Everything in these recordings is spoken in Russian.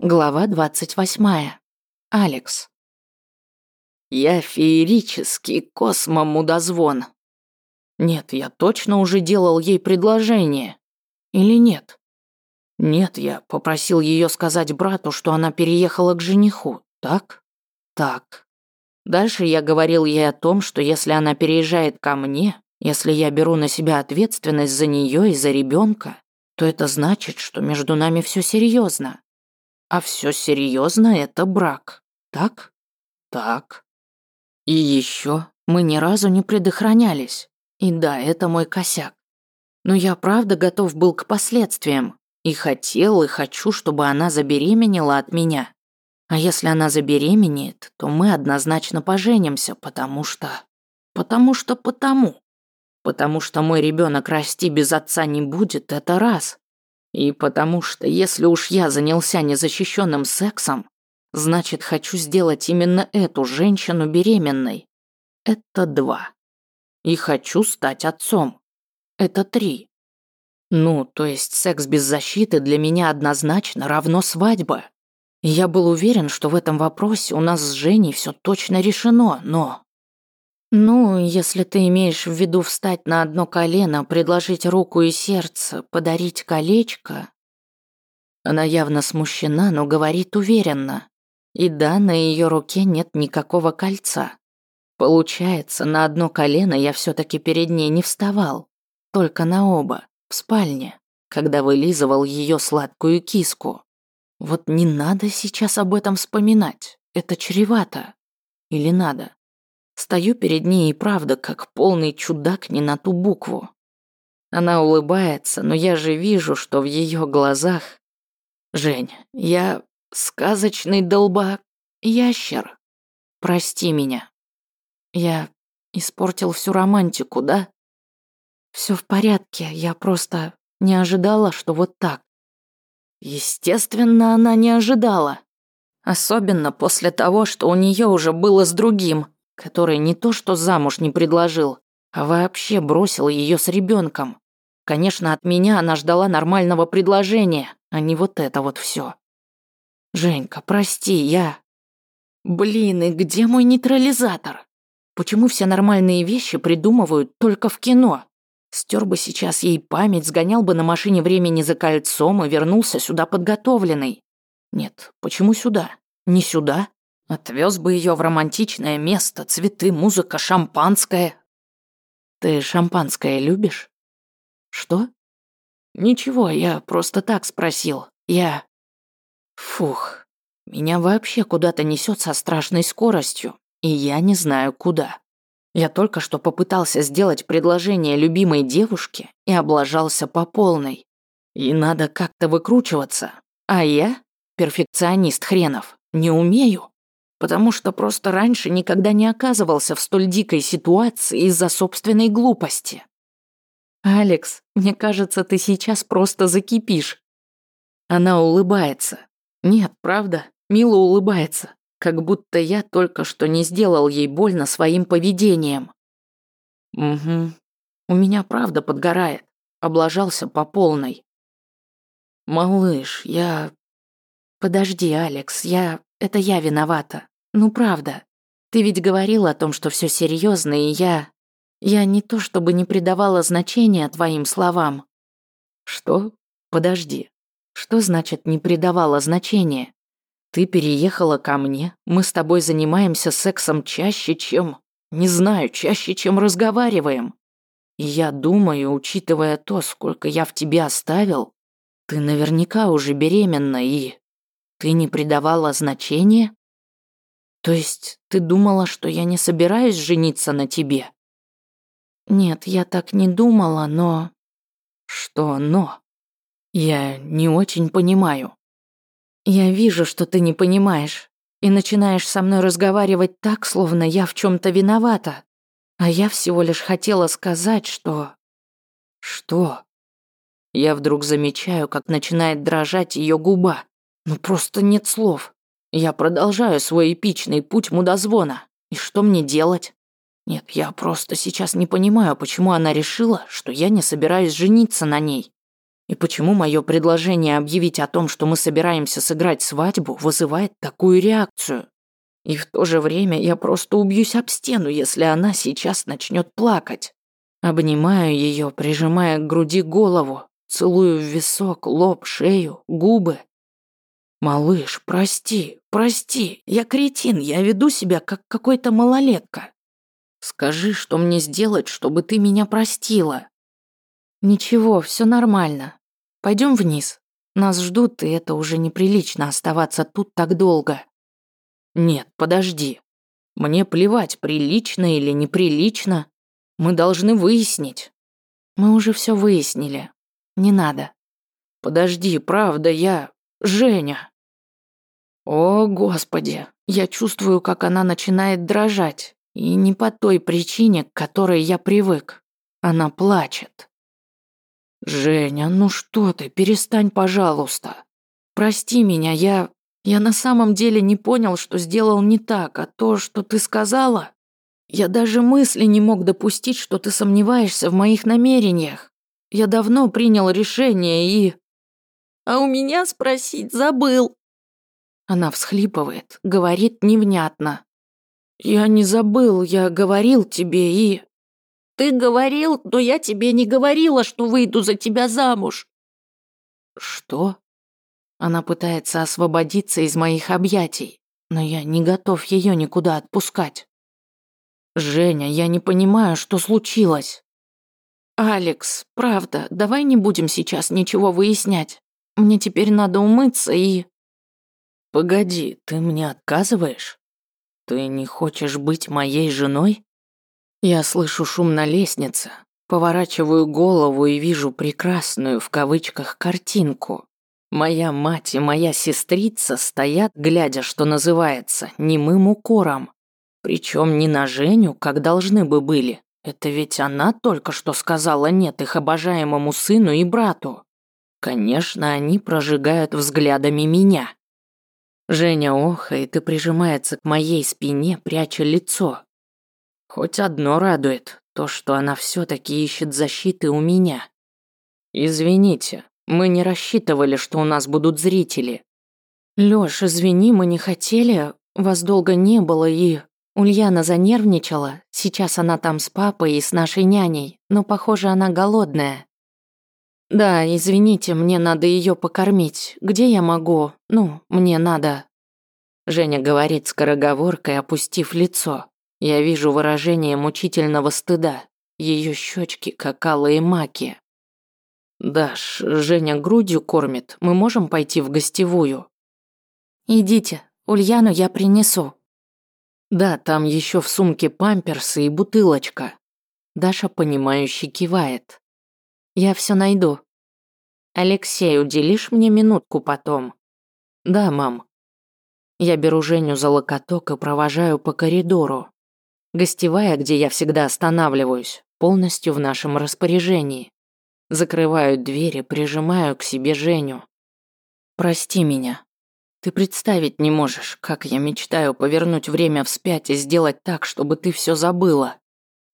Глава 28. Алекс. Я феерический космомудозвон. Нет, я точно уже делал ей предложение. Или нет? Нет, я попросил ее сказать брату, что она переехала к жениху. Так? Так. Дальше я говорил ей о том, что если она переезжает ко мне, если я беру на себя ответственность за нее и за ребенка, то это значит, что между нами все серьезно. А все серьезно это брак, так? Так. И еще мы ни разу не предохранялись. И да, это мой косяк. Но я правда готов был к последствиям. И хотел, и хочу, чтобы она забеременела от меня. А если она забеременеет, то мы однозначно поженимся, потому что... Потому что потому. Потому что мой ребенок расти без отца не будет, это раз. И потому что если уж я занялся незащищенным сексом, значит хочу сделать именно эту женщину беременной. Это два. И хочу стать отцом. Это три. Ну, то есть секс без защиты для меня однозначно равно свадьба. Я был уверен, что в этом вопросе у нас с Женей все точно решено, но... «Ну, если ты имеешь в виду встать на одно колено, предложить руку и сердце, подарить колечко...» Она явно смущена, но говорит уверенно. И да, на ее руке нет никакого кольца. Получается, на одно колено я все таки перед ней не вставал. Только на оба, в спальне, когда вылизывал ее сладкую киску. Вот не надо сейчас об этом вспоминать, это чревато. Или надо? Стою перед ней и правда, как полный чудак не на ту букву. Она улыбается, но я же вижу, что в ее глазах... Жень, я сказочный долба... ящер. Прости меня. Я испортил всю романтику, да? Все в порядке, я просто не ожидала, что вот так. Естественно, она не ожидала. Особенно после того, что у нее уже было с другим который не то что замуж не предложил, а вообще бросил ее с ребенком. Конечно, от меня она ждала нормального предложения, а не вот это вот все. Женька, прости, я... Блин, и где мой нейтрализатор? Почему все нормальные вещи придумывают только в кино? Стер бы сейчас ей память, сгонял бы на машине времени за кольцом и вернулся сюда подготовленный. Нет, почему сюда? Не сюда? Отвез бы ее в романтичное место, цветы, музыка, шампанское. Ты шампанское любишь? Что? Ничего, я просто так спросил. Я... Фух, меня вообще куда-то несет со страшной скоростью, и я не знаю куда. Я только что попытался сделать предложение любимой девушке и облажался по полной. И надо как-то выкручиваться. А я, перфекционист хренов, не умею потому что просто раньше никогда не оказывался в столь дикой ситуации из-за собственной глупости. «Алекс, мне кажется, ты сейчас просто закипишь». Она улыбается. Нет, правда, мило улыбается, как будто я только что не сделал ей больно своим поведением. Угу. У меня правда подгорает. Облажался по полной. Малыш, я... Подожди, Алекс, я... Это я виновата. Ну правда. Ты ведь говорил о том, что все серьезно, и я... Я не то чтобы не придавала значения твоим словам. Что? Подожди. Что значит не придавала значения? Ты переехала ко мне, мы с тобой занимаемся сексом чаще, чем... Не знаю, чаще, чем разговариваем. И я думаю, учитывая то, сколько я в тебе оставил, ты наверняка уже беременна и... Ты не придавала значения? То есть ты думала, что я не собираюсь жениться на тебе? Нет, я так не думала, но... Что но? Я не очень понимаю. Я вижу, что ты не понимаешь, и начинаешь со мной разговаривать так, словно я в чем то виновата. А я всего лишь хотела сказать, что... Что? Я вдруг замечаю, как начинает дрожать ее губа. Ну просто нет слов. Я продолжаю свой эпичный путь мудозвона. И что мне делать? Нет, я просто сейчас не понимаю, почему она решила, что я не собираюсь жениться на ней. И почему мое предложение объявить о том, что мы собираемся сыграть свадьбу, вызывает такую реакцию? И в то же время я просто убьюсь об стену, если она сейчас начнет плакать. Обнимаю ее, прижимая к груди голову, целую в висок, лоб, шею, губы. «Малыш, прости, прости, я кретин, я веду себя как какой-то малолетка. Скажи, что мне сделать, чтобы ты меня простила?» «Ничего, все нормально. Пойдем вниз. Нас ждут, и это уже неприлично оставаться тут так долго». «Нет, подожди. Мне плевать, прилично или неприлично. Мы должны выяснить». «Мы уже все выяснили. Не надо». «Подожди, правда, я... Женя». О, Господи, я чувствую, как она начинает дрожать. И не по той причине, к которой я привык. Она плачет. «Женя, ну что ты, перестань, пожалуйста. Прости меня, я... Я на самом деле не понял, что сделал не так, а то, что ты сказала... Я даже мысли не мог допустить, что ты сомневаешься в моих намерениях. Я давно принял решение и... А у меня спросить забыл. Она всхлипывает, говорит невнятно. Я не забыл, я говорил тебе и... Ты говорил, но я тебе не говорила, что выйду за тебя замуж. Что? Она пытается освободиться из моих объятий, но я не готов ее никуда отпускать. Женя, я не понимаю, что случилось. Алекс, правда, давай не будем сейчас ничего выяснять. Мне теперь надо умыться и... Погоди, ты мне отказываешь? Ты не хочешь быть моей женой? Я слышу шум на лестнице, поворачиваю голову и вижу прекрасную в кавычках картинку. Моя мать и моя сестрица стоят, глядя, что называется, немым укором. Причем не на Женю, как должны бы были. Это ведь она только что сказала «нет» их обожаемому сыну и брату. Конечно, они прожигают взглядами меня. Женя охает и прижимается к моей спине, пряча лицо. Хоть одно радует, то, что она все таки ищет защиты у меня. Извините, мы не рассчитывали, что у нас будут зрители. Лёш, извини, мы не хотели, вас долго не было и... Ульяна занервничала, сейчас она там с папой и с нашей няней, но, похоже, она голодная. Да, извините, мне надо ее покормить. Где я могу? Ну, мне надо. Женя говорит скороговоркой, опустив лицо. Я вижу выражение мучительного стыда. Ее щечки как алые маки. Даш, Женя грудью кормит. Мы можем пойти в гостевую? Идите, Ульяну я принесу. Да, там еще в сумке памперсы и бутылочка. Даша, понимающе кивает. Я все найду. Алексей, уделишь мне минутку потом? Да, мам. Я беру Женю за локоток и провожаю по коридору. Гостевая, где я всегда останавливаюсь, полностью в нашем распоряжении. Закрываю двери, прижимаю к себе Женю. Прости меня, ты представить не можешь, как я мечтаю повернуть время вспять и сделать так, чтобы ты все забыла.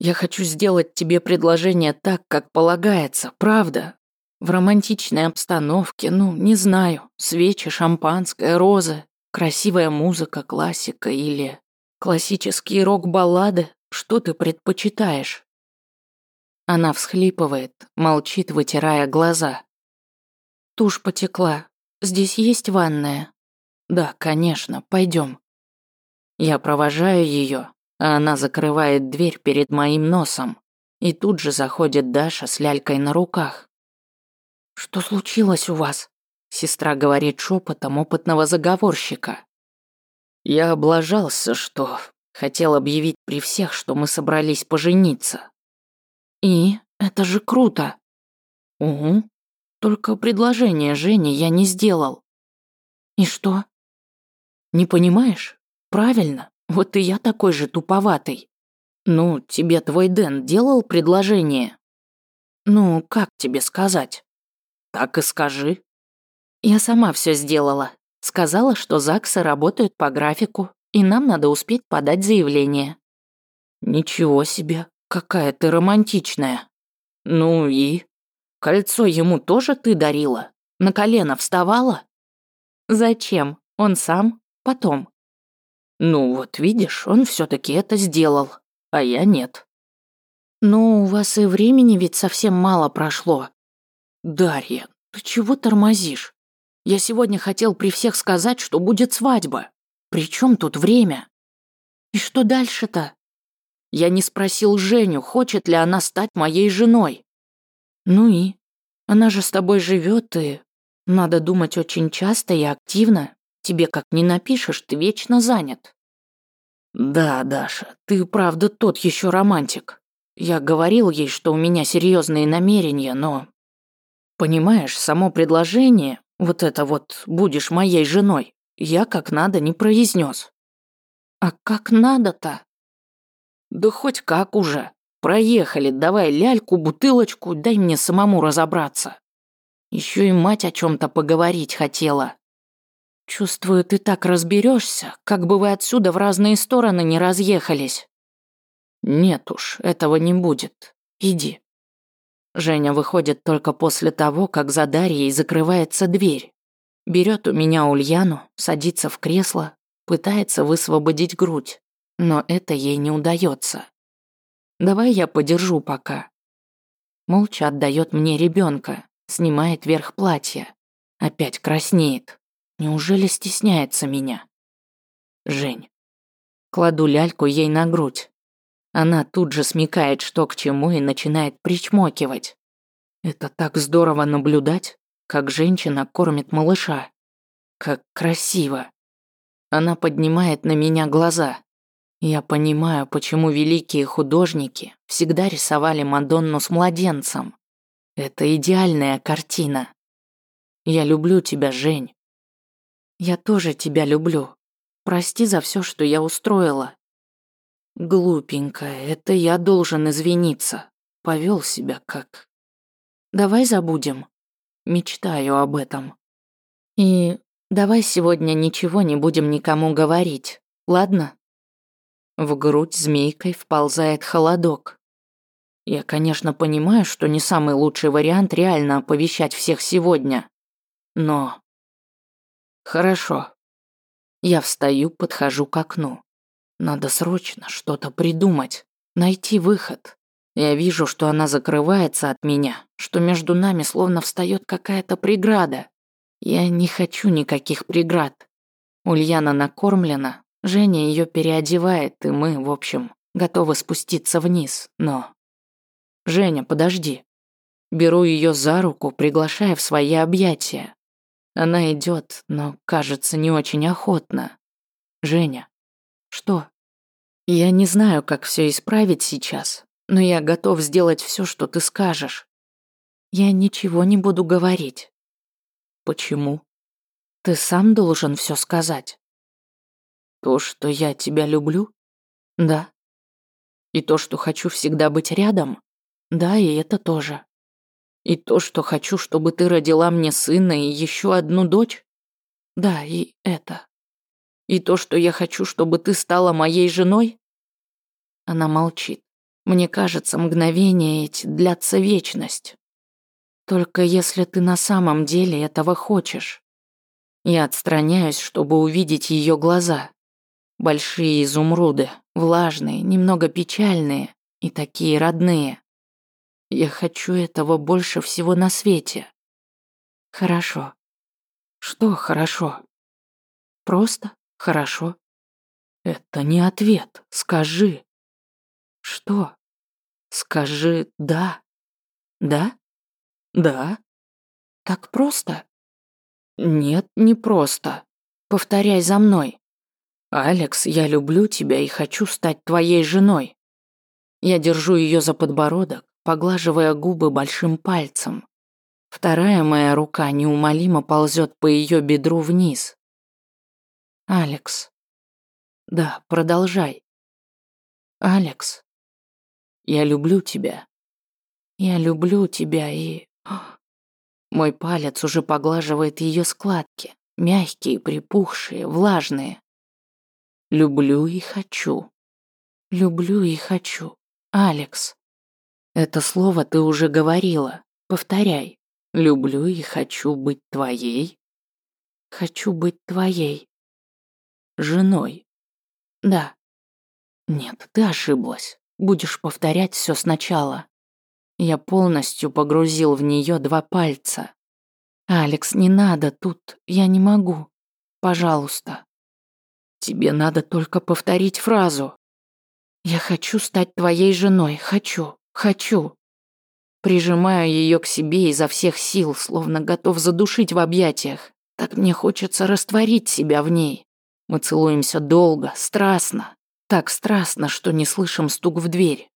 Я хочу сделать тебе предложение так, как полагается, правда? В романтичной обстановке, ну, не знаю, свечи, шампанское, розы, красивая музыка, классика или классические рок-баллады. Что ты предпочитаешь? Она всхлипывает, молчит, вытирая глаза. Тушь потекла. Здесь есть ванная. Да, конечно, пойдем. Я провожаю ее, а она закрывает дверь перед моим носом. И тут же заходит Даша с лялькой на руках. Что случилось у вас? Сестра говорит шепотом опытного заговорщика. Я облажался, что хотел объявить при всех, что мы собрались пожениться. И это же круто. Угу. Только предложение Жене я не сделал. И что? Не понимаешь? Правильно. Вот и я такой же туповатый. Ну, тебе твой Дэн делал предложение? Ну, как тебе сказать? Так и скажи. Я сама все сделала. Сказала, что ЗАГСы работают по графику, и нам надо успеть подать заявление. Ничего себе, какая ты романтичная. Ну и? Кольцо ему тоже ты дарила? На колено вставала? Зачем? Он сам? Потом. Ну вот, видишь, он все таки это сделал, а я нет. Ну, у вас и времени ведь совсем мало прошло. Дарья, ты чего тормозишь? Я сегодня хотел при всех сказать, что будет свадьба. При чем тут время? И что дальше-то? Я не спросил Женю, хочет ли она стать моей женой. Ну и? Она же с тобой живет и... Надо думать очень часто и активно. Тебе как не напишешь, ты вечно занят. Да, Даша, ты правда тот еще романтик. Я говорил ей, что у меня серьезные намерения, но... Понимаешь, само предложение, вот это вот «будешь моей женой», я как надо не произнес. А как надо-то? Да хоть как уже. Проехали, давай ляльку, бутылочку, дай мне самому разобраться. Еще и мать о чем-то поговорить хотела. Чувствую, ты так разберешься, как бы вы отсюда в разные стороны не разъехались. Нет уж, этого не будет. Иди. Женя выходит только после того, как за Дарьей закрывается дверь. Берет у меня Ульяну, садится в кресло, пытается высвободить грудь, но это ей не удается. Давай я подержу пока. Молча отдает мне ребенка, снимает верх платья. Опять краснеет. Неужели стесняется меня? Жень. Кладу ляльку ей на грудь. Она тут же смекает, что к чему, и начинает причмокивать. Это так здорово наблюдать, как женщина кормит малыша. Как красиво. Она поднимает на меня глаза. Я понимаю, почему великие художники всегда рисовали Мадонну с младенцем. Это идеальная картина. Я люблю тебя, Жень. Я тоже тебя люблю. Прости за все, что я устроила. Глупенькая, это я должен извиниться. Повел себя как... Давай забудем. Мечтаю об этом. И давай сегодня ничего не будем никому говорить, ладно? В грудь змейкой вползает холодок. Я, конечно, понимаю, что не самый лучший вариант реально оповещать всех сегодня. Но... Хорошо. Я встаю, подхожу к окну. Надо срочно что-то придумать, найти выход. Я вижу, что она закрывается от меня, что между нами словно встает какая-то преграда. Я не хочу никаких преград. Ульяна накормлена, Женя ее переодевает, и мы, в общем, готовы спуститься вниз, но... Женя, подожди. Беру ее за руку, приглашая в свои объятия. Она идет, но, кажется, не очень охотно. Женя. Что? Я не знаю, как все исправить сейчас, но я готов сделать все, что ты скажешь. Я ничего не буду говорить. Почему? Ты сам должен все сказать. То, что я тебя люблю? Да. И то, что хочу всегда быть рядом? Да, и это тоже. И то, что хочу, чтобы ты родила мне сына и еще одну дочь? Да, и это. И то, что я хочу, чтобы ты стала моей женой? Она молчит. Мне кажется, мгновения эти длятся вечность. Только если ты на самом деле этого хочешь. Я отстраняюсь, чтобы увидеть ее глаза. Большие изумруды, влажные, немного печальные и такие родные. Я хочу этого больше всего на свете. Хорошо. Что хорошо? Просто хорошо. Это не ответ. Скажи. Что? Скажи «да». Да? Да? Так просто? Нет, не просто. Повторяй за мной. «Алекс, я люблю тебя и хочу стать твоей женой». Я держу ее за подбородок, поглаживая губы большим пальцем. Вторая моя рука неумолимо ползет по ее бедру вниз. «Алекс». «Да, продолжай». «Алекс». «Я люблю тебя». «Я люблю тебя и...» Мой палец уже поглаживает ее складки, мягкие, припухшие, влажные. Люблю и хочу. Люблю и хочу. Алекс. Это слово ты уже говорила. Повторяй. Люблю и хочу быть твоей. Хочу быть твоей. Женой. Да. Нет, ты ошиблась. Будешь повторять все сначала. Я полностью погрузил в нее два пальца. Алекс, не надо тут, я не могу. Пожалуйста. Тебе надо только повторить фразу. Я хочу стать твоей женой, хочу, хочу. Прижимаю ее к себе изо всех сил, словно готов задушить в объятиях. Так мне хочется растворить себя в ней. Мы целуемся долго, страстно. Так страстно, что не слышим стук в дверь.